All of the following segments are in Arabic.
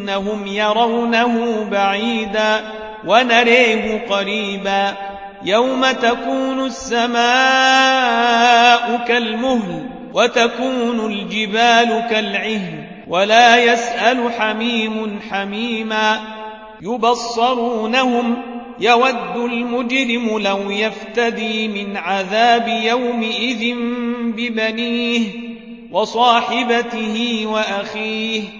إنهم يرونه بعيدا ونريه قريبا يوم تكون السماء كالمهل وتكون الجبال كالعهن ولا يسأل حميم حميما يبصرونهم يود المجرم لو يفتدي من عذاب يومئذ ببنيه وصاحبته وأخيه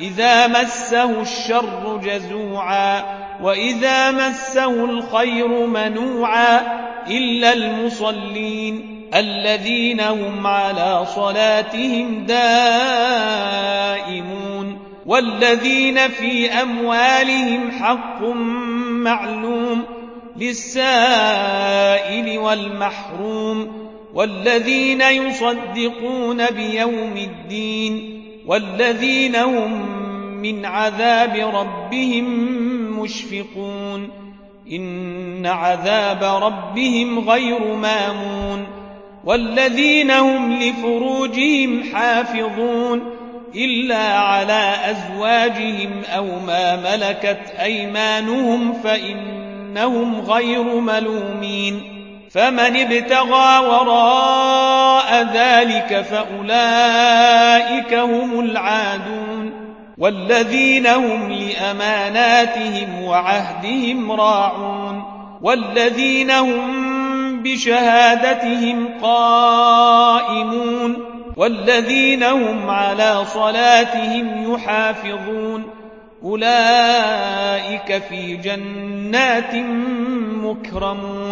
إذا مسه الشر جزوعا وإذا مسه الخير منوعا إلا المصلين الذين هم على صلاتهم دائمون والذين في أموالهم حق معلوم للسائل والمحروم والذين يصدقون بيوم الدين والذين هم من عذاب ربهم مشفقون. إن عذاب ربهم غير مامون. والذين هم لفروجهم حافظون. إلا على أزواجهم أو ما ملكت أيمانهم فإنهم غير ملومين. فمن ابتغى وراء ذلك فأولئك هم العادون والذين هم لأماناتهم وعهدهم راعون والذين هم بشهادتهم قائمون والذين هم على صلاتهم يحافظون أولئك في جنات مكرمون